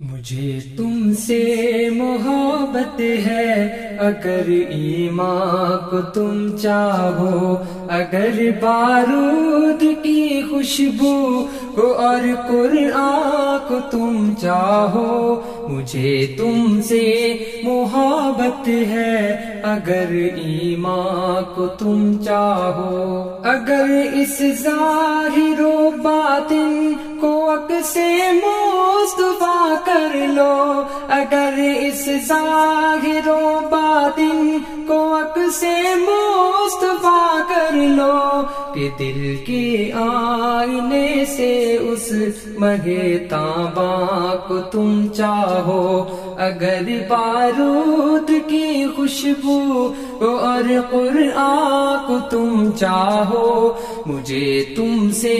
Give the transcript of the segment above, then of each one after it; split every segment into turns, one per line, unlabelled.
مجھے تم سے محبت ہے، اگر ایمان کو تم چاہو، اگر بارود کی خوشبو کو اور قرآن کو تم چاہو، مجھے تم سے محبت ہے، اگر ایمان کو تم چاہو۔ اگر اس ظاہر و باطن کو سے مصطفیٰ کر لو۔ اگر اس ظاہر و باطن کو سے مصطفیٰ کر لو کہ دل کے آئینے سے اس مگے تابا کو تم چاہو۔ اگر بارود کی خوشبو اور قرآن کو تم چاہو، مجھے تم سے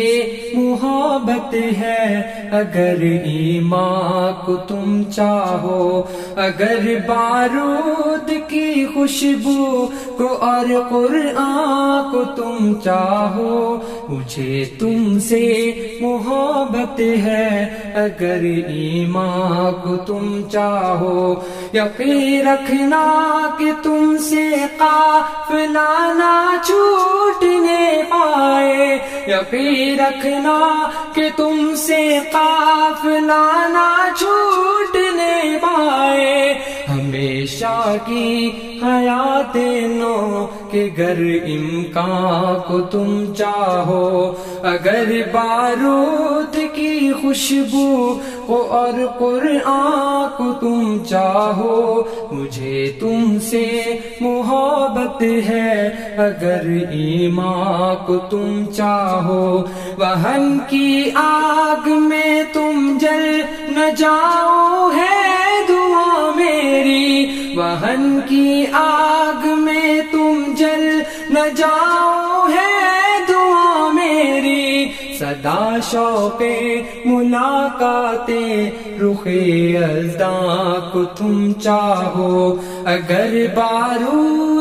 محبت ہے۔ اگر ایمان کو تم چاہو، اگر بارود کی خوشبو کو اور قرآن کو تم چاہو، مجھے تم سے محبت ہے۔ اگر ایمان کو تم چاہو یقین رکھنا کہ تم سے قافلہ چھوٹنے پائے۔ یقین رکھنا کہ تم سے قافلہ چھوٹنے پائے۔ ہمیشہ کی حیات نو کہ گر امکان کو تم چاہو۔ اگر بارود خوشبو کو اور قرآن کو تم چاہو مجھے تم سے محبت ہے اگر ایمان کو تم چاہو وہن کی آگ میں تم جل نہ جاؤ ہے دعا میری وہن کی آگ میں تم جل نہ جاؤ ہے صدا شوق ملاقاتیں رخ ازداں کو تم چاہو۔ اگر بارود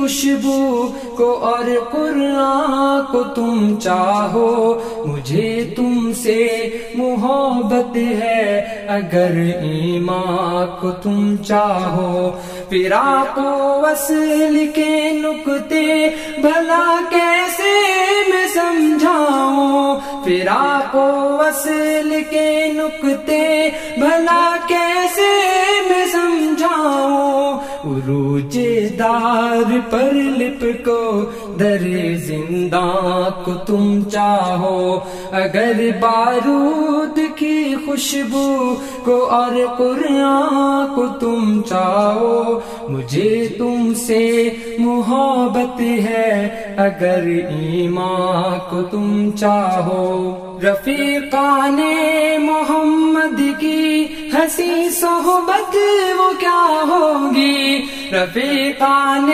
خوشبو کو اور قرآن کو تم چاہو، مجھے تم سے محبت ہے۔ اگر ایمان کو تم چاہو پھرا کو وصل کے نکتے بھلا کیسے میں سمجھاؤں؟ پھرا کو وصل کے نکتے بھلا کیسے عروج دار پر لپ کو، در زندہ کو تم چاہو۔ اگر بارود کی خوشبو کو اور قرآن کو تم چاہو، مجھے تم سے محبت ہے۔ اگر ایمان کو تم چاہو۔ رفیقان محمد کی ہنسی صحبت وہ کیا ہوگی رفیقان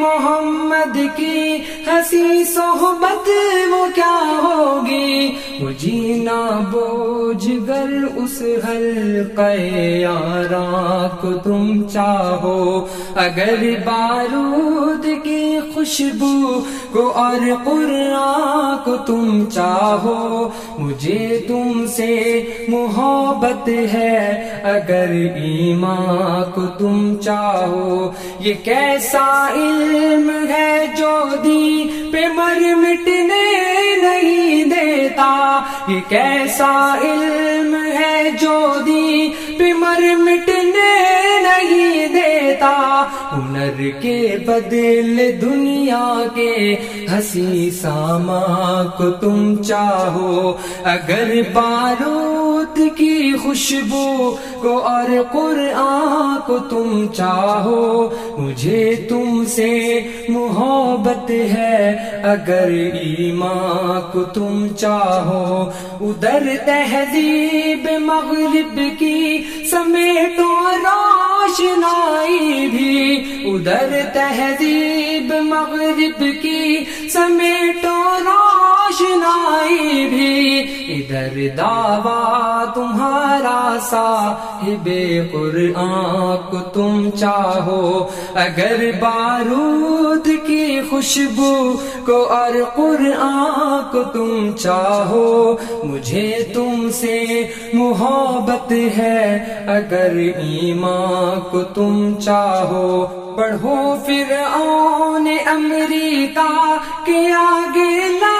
محمد کی ہنسی صحبت وہ کیا ہوگی؟ وہ جینا بوجھ گر اس حلقہ یاراں کو تم چاہو۔ اگر بارود کی خوشبو کو اور قرآن کو تم چاہو، مجھے تم سے محبت ہے۔ اگر ایمان کو تم چاہو، یہ کیسا علم ہے؟ جو دی پہ مر مٹنے نہیں دیتا یہ کیسا علم ہے جو دی پہ مر مٹنے نہیں دیتا ہنر کے بدل دنیا کے ہنسی ساما کو تم چاہو اگر بارود کی خوشبو کو اور قرآن کو تم چاہو مجھے تم سے محبت ہے اگر ایمان کو تم چاہو ادھر تہذیب مغرب کی سمیٹو روشنائی بھی ادھر تہذیب مغرب کی سمیٹو روشنائی بھی۔ ادھر دعویٰ تمہارا صاحب قرآن کو تم چاہو۔ اگر بارود کی خوشبو کو اور قرآن کو تم چاہو، مجھے تم سے محبت ہے۔ اگر ایمان کو تم چاہو، پڑھو پھر آن امریکہ کے آگے لا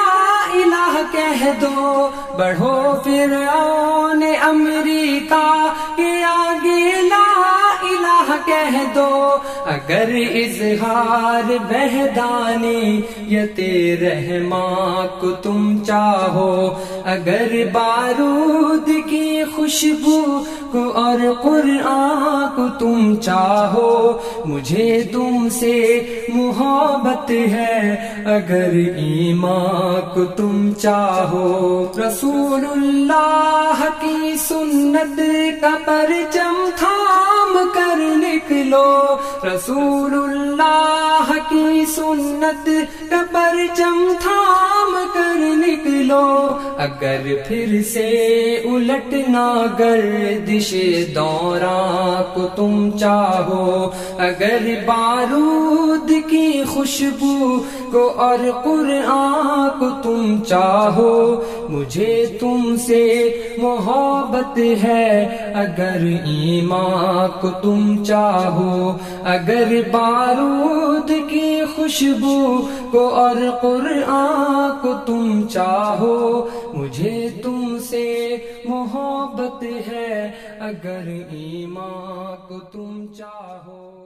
کہہ دو، بڑھو پھر امریکہ کے آگے، لا الہ کہہ دو، اگر اظہار بہدانی یت رحمان کو تم چاہو، اگر بارود کی خوشبو کو اور قرآن کو تم چاہو، مجھے تم سے محبت ہے۔ اگر ایمان کو تم چاہو رسول اللہ کی سنت کا پرچم تھام کر نکلو۔ رسول اللہ کی سنت کا پرچم تھام نکلو، اگر پھر سے الٹنا گردش دوران کو تم چاہو، اگر بارود کی خوشبو کو اور قرآن کو تم چاہو، مجھے تم سے محبت ہے، اگر ایمان کو تم چاہو، اگر بارود کی خوشبو کو اور قرآن تم چاہو مجھے تم سے محبت ہے اگر ایمان کو تم چاہو۔